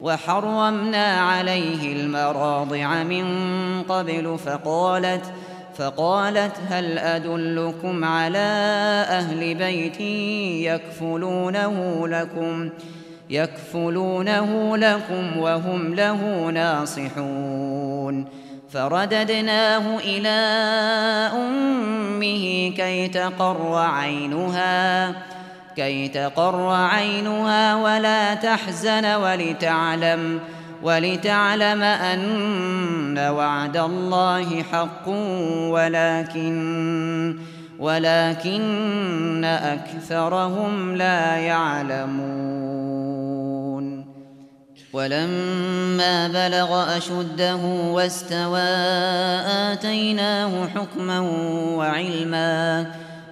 وحرمنا عليه المراضع من قبل فقالت فقالت هل أدلكم على أهل بيتي يكفلونه لكم يكفلونه لكم وهم له ناصحون. فرددناه إلى أمه كي تقر عينها كي تقر عينها ولا تحزن ولتعلم ولتعلم أن وعد الله حق ولكن ولكن أكثرهم لا يعلمون ولما بلغ أشده واستوى آتيناه حكما وعلما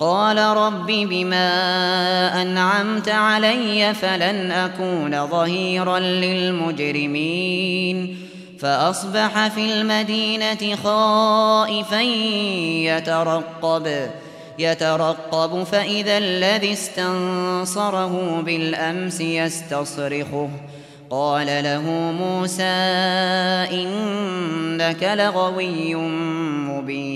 قال رب بما أنعمت علي فلن أكون ظهيرا للمجرمين فأصبح في المدينة خائفا يترقب يترقب فإذا الذي استنصره بالأمس يستصرخه قال له موسى إنك لغوي مبين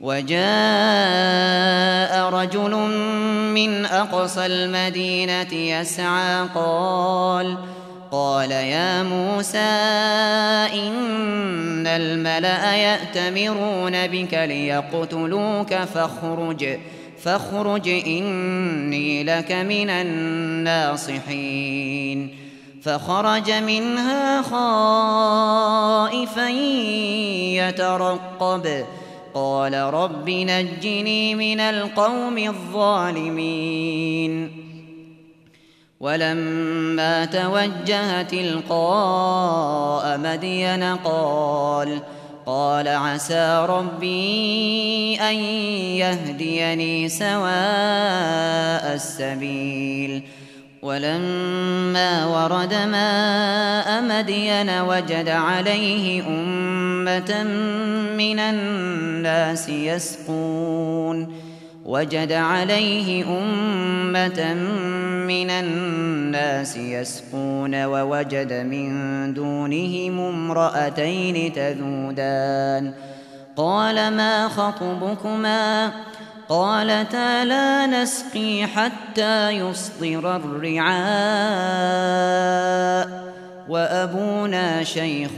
وجاء رجل من أقصى المدينة يسعى قال قال يا موسى إن الملأ يأتمرون بك ليقتلوك فاخرج فاخرج إني لك من الناصحين. فخرج منها خائفا يترقب. فخرج قال رب نجني من القوم الظالمين. ولما توجه تلقاء مدين قال قال عسى ربي أن يهديني سواء السبيل. ولما ورد ماء مدين وجد عليه أم أمة من الناس يسقون. وجد عليه أمة من الناس يسقون ووجد من دونهم امرأتين تذودان. قال ما خطبكما؟ قالتا لا نسقي حتى يصدر الرعاء. وأبونا شيخ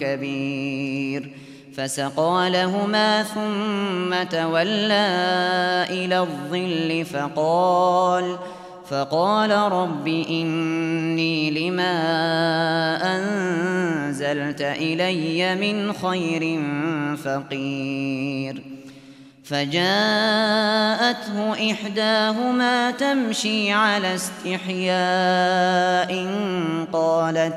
كبير. فسقى لهما ثم تولى إلى الظل فقال فقال رب إني لما أنزلت إلي من خير فقير. فجاءته إحداهما تمشي على استحياء قالت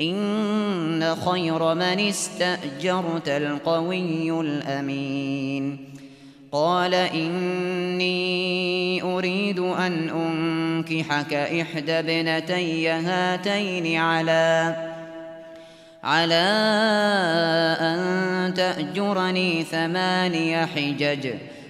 إن خير من استأجرت القوي الأمين. قال إني أريد أن أنكحك إحدى بنتي هاتين على على أن تأجرني ثماني حجج.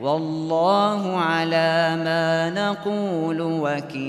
والله على ما نقول وكيل.